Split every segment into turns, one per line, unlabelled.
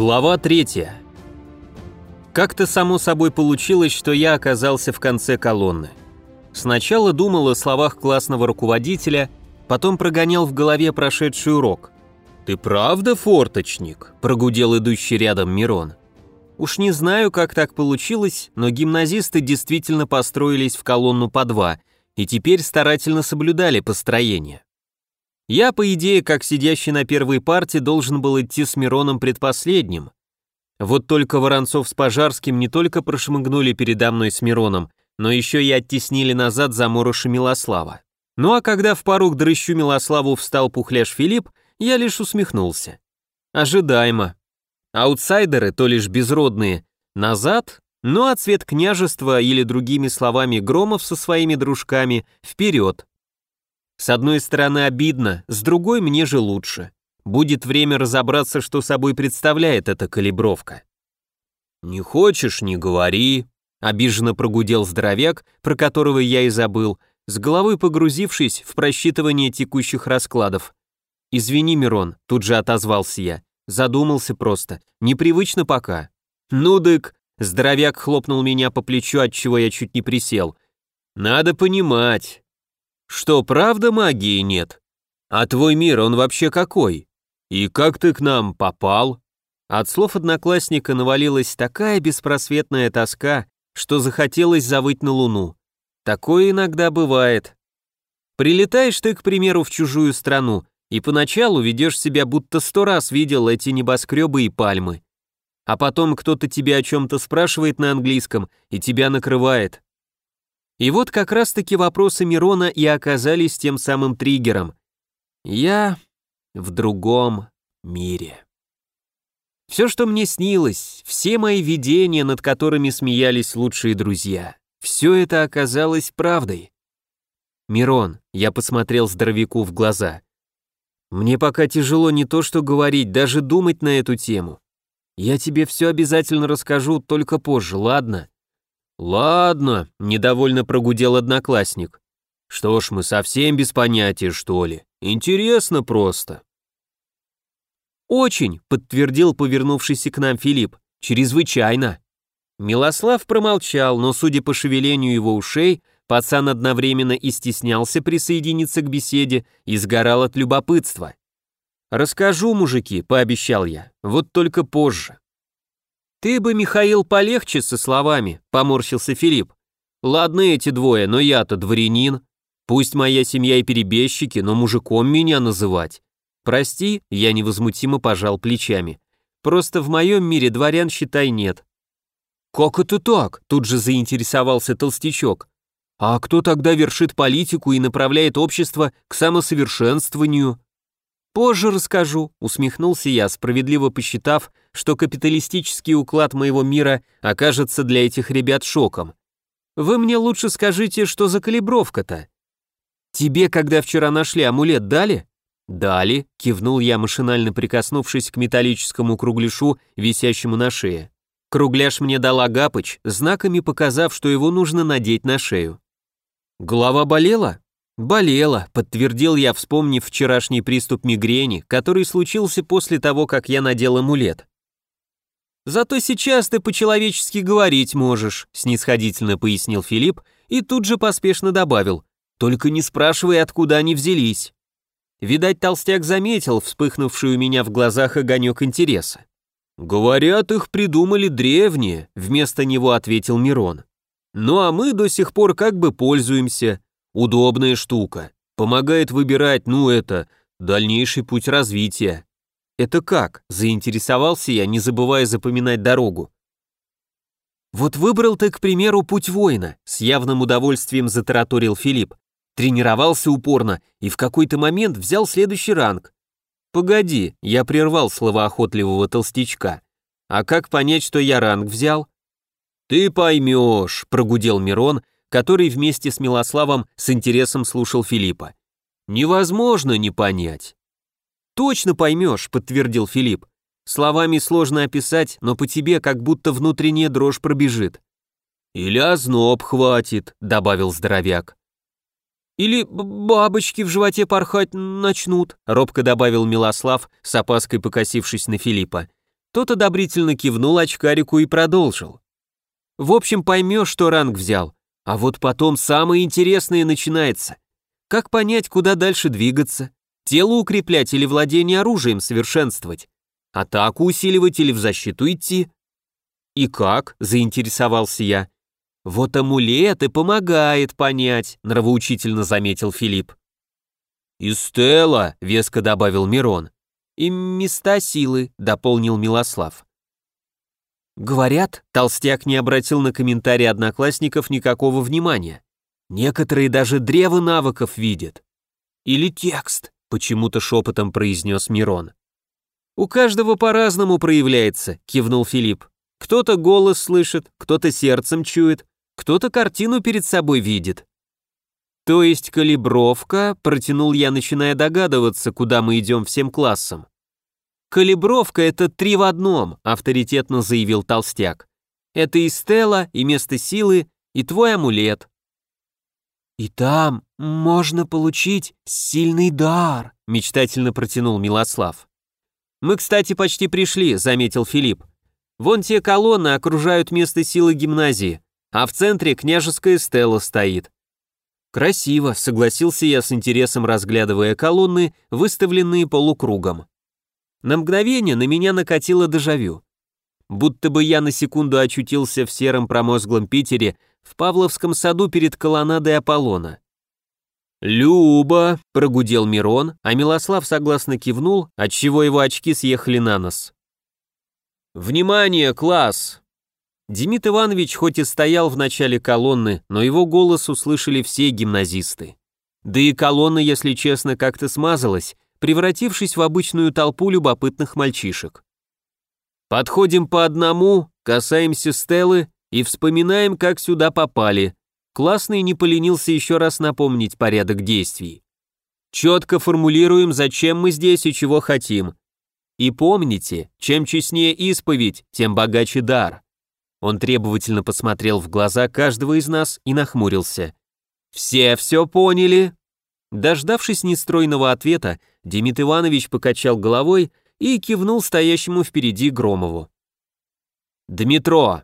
Глава третья. Как-то само собой получилось, что я оказался в конце колонны. Сначала думал о словах классного руководителя, потом прогонял в голове прошедший урок. «Ты правда форточник?» – прогудел идущий рядом Мирон. Уж не знаю, как так получилось, но гимназисты действительно построились в колонну по два и теперь старательно соблюдали построение. Я, по идее, как сидящий на первой парте, должен был идти с Мироном предпоследним. Вот только Воронцов с Пожарским не только прошмыгнули передо мной с Мироном, но еще и оттеснили назад за Мороша Милослава. Ну а когда в пару к дрыщу Милославу встал пухляш Филипп, я лишь усмехнулся. Ожидаемо. Аутсайдеры, то лишь безродные, назад, ну а цвет княжества или другими словами Громов со своими дружками вперед. С одной стороны обидно, с другой мне же лучше. Будет время разобраться, что собой представляет эта калибровка. «Не хочешь, не говори», — обиженно прогудел здоровяк, про которого я и забыл, с головой погрузившись в просчитывание текущих раскладов. «Извини, Мирон», — тут же отозвался я, задумался просто, непривычно пока. «Ну дык», — здоровяк хлопнул меня по плечу, от чего я чуть не присел. «Надо понимать, что, правда магии нет? А твой мир, он вообще какой? И как ты к нам попал? От слов одноклассника навалилась такая беспросветная тоска, что захотелось завыть на луну. Такое иногда бывает. Прилетаешь ты, к примеру, в чужую страну, и поначалу ведешь себя, будто сто раз видел эти небоскребы и пальмы. А потом кто-то тебя о чем-то спрашивает на английском, и тебя накрывает. И вот как раз-таки вопросы Мирона и оказались тем самым триггером. Я в другом мире. Все, что мне снилось, все мои видения, над которыми смеялись лучшие друзья, все это оказалось правдой. Мирон, я посмотрел здоровяку в глаза. Мне пока тяжело не то что говорить, даже думать на эту тему. Я тебе все обязательно расскажу, только позже, ладно? «Ладно», — недовольно прогудел одноклассник. «Что ж, мы совсем без понятия, что ли? Интересно просто». «Очень», — подтвердил повернувшийся к нам Филипп, — «чрезвычайно». Милослав промолчал, но, судя по шевелению его ушей, пацан одновременно и стеснялся присоединиться к беседе и сгорал от любопытства. «Расскажу, мужики», — пообещал я, — «вот только позже». «Ты бы, Михаил, полегче со словами», — поморщился Филипп. «Ладно эти двое, но я-то дворянин. Пусть моя семья и перебежчики, но мужиком меня называть. Прости, я невозмутимо пожал плечами. Просто в моем мире дворян, считай, нет». «Как это так?» — тут же заинтересовался толстячок. «А кто тогда вершит политику и направляет общество к самосовершенствованию?» «Позже расскажу», — усмехнулся я, справедливо посчитав, что капиталистический уклад моего мира окажется для этих ребят шоком. «Вы мне лучше скажите, что за калибровка-то?» «Тебе, когда вчера нашли амулет, дали?» «Дали», — кивнул я, машинально прикоснувшись к металлическому кругляшу, висящему на шее. Кругляш мне дал Агапыч, знаками показав, что его нужно надеть на шею. «Голова болела?» «Болела», — подтвердил я, вспомнив вчерашний приступ мигрени, который случился после того, как я надел амулет. «Зато сейчас ты по-человечески говорить можешь», — снисходительно пояснил Филипп и тут же поспешно добавил. «Только не спрашивай, откуда они взялись». Видать, толстяк заметил вспыхнувший у меня в глазах огонек интереса. «Говорят, их придумали древние», — вместо него ответил Мирон. «Ну а мы до сих пор как бы пользуемся. Удобная штука. Помогает выбирать, ну это, дальнейший путь развития. Это как? Заинтересовался я, не забывая запоминать дорогу. Вот выбрал ты, к примеру, путь воина, с явным удовольствием затараторил Филипп. Тренировался упорно и в какой-то момент взял следующий ранг. Погоди, я прервал словоохотливого толстячка. А как понять, что я ранг взял? Ты поймешь, прогудел Мирон, который вместе с Милославом с интересом слушал Филиппа. «Невозможно не понять». «Точно поймешь», — подтвердил Филипп. «Словами сложно описать, но по тебе как будто внутренняя дрожь пробежит». «Или озноб хватит», — добавил здоровяк. «Или бабочки в животе порхать начнут», — робко добавил Милослав, с опаской покосившись на Филиппа. Тот одобрительно кивнул очкарику и продолжил. В общем, поймешь, что ранг взял, а вот потом самое интересное начинается. Как понять, куда дальше двигаться? Тело укреплять или владение оружием совершенствовать? Атаку усиливать или в защиту идти? И как? Заинтересовался я. Вот амулет и помогает понять, нравоучительно заметил Филипп. И Стелла, веско добавил Мирон. И места силы, дополнил Милослав. Говорят, толстяк не обратил на комментарии одноклассников никакого внимания. Некоторые даже древо навыков видят. Или текст, почему-то шепотом произнес Мирон. У каждого по-разному проявляется, кивнул Филипп. Кто-то голос слышит, кто-то сердцем чует, кто-то картину перед собой видит. То есть калибровка, протянул я, начиная догадываться, куда мы идем всем классом. «Калибровка — это три в одном», — авторитетно заявил Толстяк. «Это и стела, и место силы, и твой амулет». «И там можно получить сильный дар», — мечтательно протянул Милослав. «Мы, кстати, почти пришли», — заметил Филипп. «Вон те колонны окружают место силы гимназии, а в центре княжеская стела стоит». «Красиво», — согласился я с интересом, разглядывая колонны, выставленные полукругом. На мгновение на меня накатило дежавю. Будто бы я на секунду очутился в сером промозглом Питере в Павловском саду перед колоннадой Аполлона. «Люба!» — прогудел Мирон, а Милослав согласно кивнул, отчего его очки съехали на нос. «Внимание, класс!» Демид Иванович хоть и стоял в начале колонны, но его голос услышали все гимназисты. Да и колонна, если честно, как-то смазалась, превратившись в обычную толпу любопытных мальчишек. Подходим по одному, касаемся Стеллы и вспоминаем, как сюда попали. Классный не поленился еще раз напомнить порядок действий. Четко формулируем, зачем мы здесь и чего хотим. И помните, чем честнее исповедь, тем богаче дар. Он требовательно посмотрел в глаза каждого из нас и нахмурился. «Все все поняли?» Дождавшись нестройного ответа, Демид Иванович покачал головой и кивнул стоящему впереди Громову. «Дмитро!»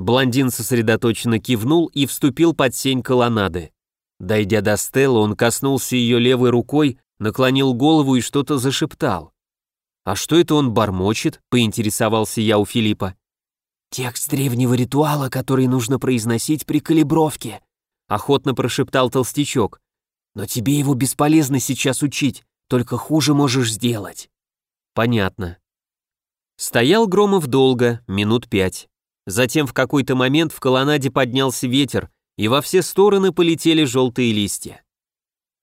Блондин сосредоточенно кивнул и вступил под сень колоннады. Дойдя до Стеллы, он коснулся ее левой рукой, наклонил голову и что-то зашептал. «А что это он бормочет?» — поинтересовался я у Филиппа.
«Текст древнего ритуала, который нужно произносить при калибровке», —
охотно прошептал толстячок.
Но тебе его бесполезно сейчас учить, только хуже можешь сделать.
Понятно. Стоял Громов долго, минут пять. Затем в какой-то момент в колоннаде поднялся ветер, и во все стороны полетели желтые листья.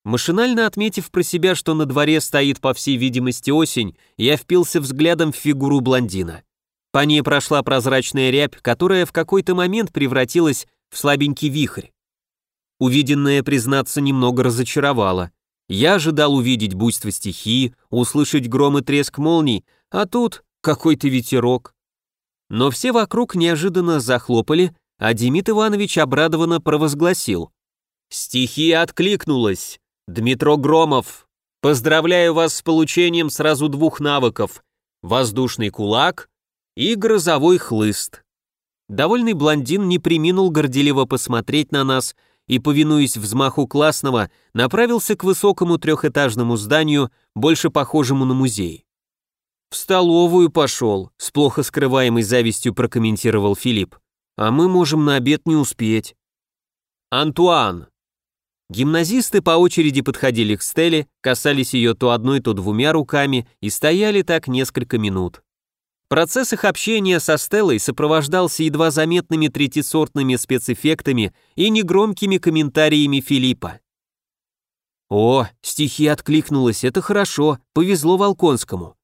Машинально отметив про себя, что на дворе стоит, по всей видимости, осень, я впился взглядом в фигуру блондина. По ней прошла прозрачная рябь, которая в какой-то момент превратилась в слабенький вихрь. Увиденное, признаться, немного разочаровало. Я ожидал увидеть буйство стихии, услышать гром и треск молний, а тут какой-то ветерок. Но все вокруг неожиданно захлопали, а Демид Иванович обрадованно провозгласил. «Стихия откликнулась! Дмитро Громов! Поздравляю вас с получением сразу двух навыков — воздушный кулак и грозовой хлыст». Довольный блондин не приминул горделиво посмотреть на нас и, повинуясь взмаху классного, направился к высокому трехэтажному зданию, больше похожему на музей. «В столовую пошел», — с плохо скрываемой завистью прокомментировал Филипп. «А мы можем на обед не успеть». «Антуан!» Гимназисты по очереди подходили к Стелле, касались ее то одной, то двумя руками и стояли так несколько минут. Процесс их общения со Стеллой сопровождался едва заметными третисортными спецэффектами и негромкими комментариями Филиппа. «О, стихи откликнулась, это хорошо, повезло Волконскому.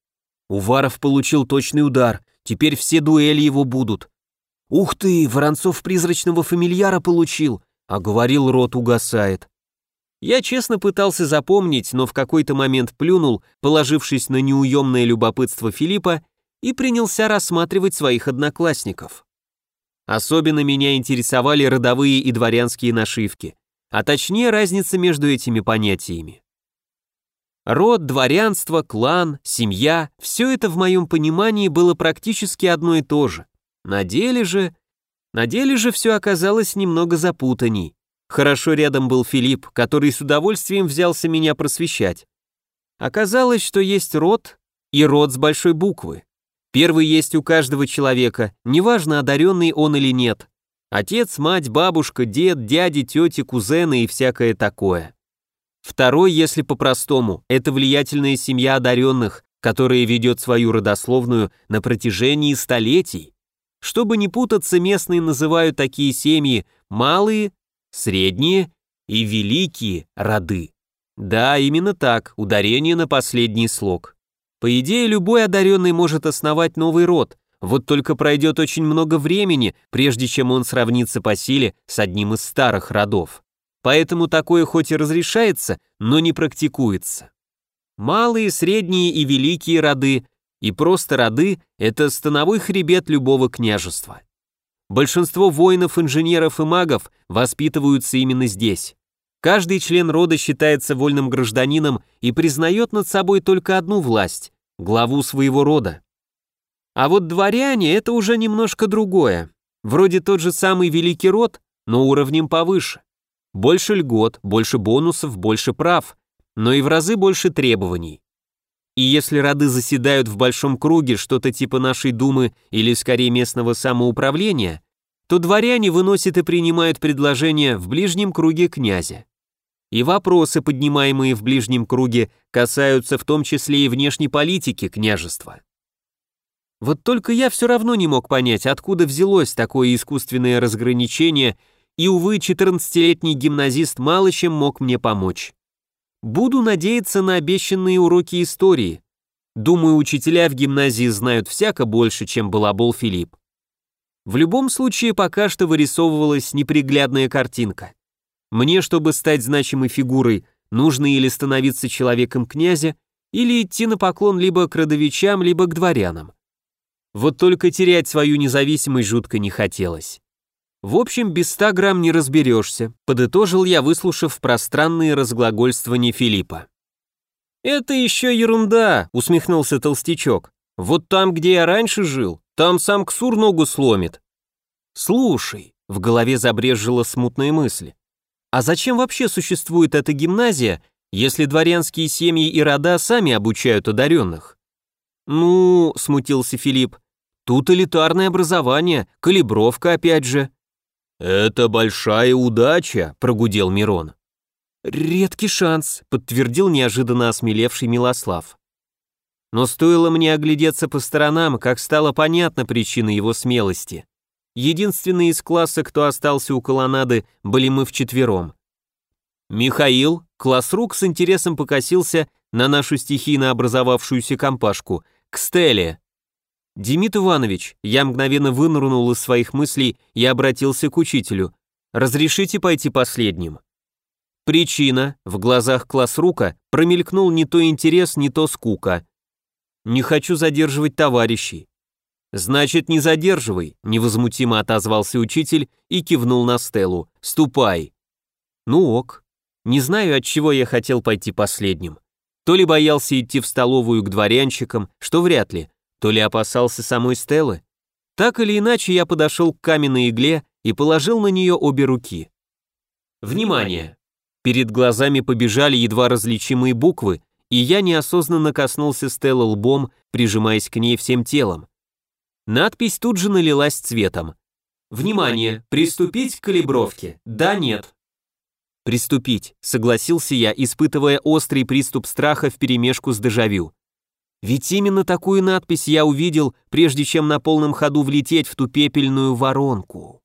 Уваров получил точный удар, теперь все дуэли его будут. Ух ты, Воронцов призрачного фамильяра получил, а говорил, рот угасает. Я честно пытался запомнить, но в какой-то момент плюнул, положившись на неуемное любопытство Филиппа и принялся рассматривать своих одноклассников. Особенно меня интересовали родовые и дворянские нашивки, а точнее разница между этими понятиями. Род, дворянство, клан, семья – все это в моем понимании было практически одно и то же. На деле же... На деле же все оказалось немного запутанней. Хорошо рядом был Филипп, который с удовольствием взялся меня просвещать. Оказалось, что есть род и род с большой буквы. Первый есть у каждого человека, неважно, одаренный он или нет. Отец, мать, бабушка, дед, дяди, тети, кузены и всякое такое. Второй, если по-простому, это влиятельная семья одаренных, которая ведет свою родословную на протяжении столетий. Чтобы не путаться, местные называют такие семьи малые, средние и великие роды. Да, именно так, ударение на последний слог. По идее, любой одаренный может основать новый род, вот только пройдет очень много времени, прежде чем он сравнится по силе с одним из старых родов. Поэтому такое хоть и разрешается, но не практикуется. Малые, средние и великие роды, и просто роды – это становой хребет любого княжества. Большинство воинов, инженеров и магов воспитываются именно здесь. Каждый член рода считается вольным гражданином и признает над собой только одну власть – главу своего рода. А вот дворяне – это уже немножко другое. Вроде тот же самый великий род, но уровнем повыше. Больше льгот, больше бонусов, больше прав, но и в разы больше требований. И если роды заседают в большом круге, что-то типа нашей думы или скорее местного самоуправления, то дворяне выносят и принимают предложения в ближнем круге князя. И вопросы, поднимаемые в ближнем круге, касаются в том числе и внешней политики княжества. Вот только я все равно не мог понять, откуда взялось такое искусственное разграничение и, увы, 14-летний гимназист мало чем мог мне помочь. Буду надеяться на обещанные уроки истории. Думаю, учителя в гимназии знают всяко больше, чем балабол Филипп. В любом случае, пока что вырисовывалась неприглядная картинка. Мне, чтобы стать значимой фигурой, нужно или становиться человеком князя, или идти на поклон либо к родовичам, либо к дворянам. Вот только терять свою независимость жутко не хотелось. В общем, без ста грамм не разберешься, подытожил я, выслушав пространные разглагольствования Филиппа. «Это еще ерунда», — усмехнулся толстячок. «Вот там, где я раньше жил, там сам Ксур ногу сломит». «Слушай», — в голове забрежила смутная мысль, «а зачем вообще существует эта гимназия, если дворянские семьи и рода сами обучают одаренных?» «Ну», — смутился Филипп, «тут элитарное образование, калибровка опять же». «Это большая удача», — прогудел Мирон. «Редкий шанс», — подтвердил неожиданно осмелевший Милослав. Но стоило мне оглядеться по сторонам, как стало понятна причина его смелости. Единственные из класса, кто остался у колоннады, были мы вчетвером. Михаил, классрук с интересом покосился на нашу стихийно образовавшуюся компашку, к Стелле, «Демид Иванович», я мгновенно вынырнул из своих мыслей и обратился к учителю. «Разрешите пойти последним?» Причина, в глазах классрука, промелькнул не то интерес, не то скука. «Не хочу задерживать товарищей». «Значит, не задерживай», — невозмутимо отозвался учитель и кивнул на Стеллу. «Ступай». «Ну ок». Не знаю, от чего я хотел пойти последним. То ли боялся идти в столовую к дворянчикам, что вряд ли, то ли опасался самой Стеллы. Так или иначе, я подошел к каменной игле и положил на нее обе руки. Внимание! Перед глазами побежали едва различимые буквы, и я неосознанно коснулся Стеллы лбом, прижимаясь к ней всем телом. Надпись тут же налилась цветом. «Внимание! Приступить к калибровке! Да, нет!» «Приступить», — согласился я, испытывая острый приступ страха вперемешку с дежавю. Ведь именно такую надпись я увидел, прежде чем на полном ходу влететь в ту пепельную воронку.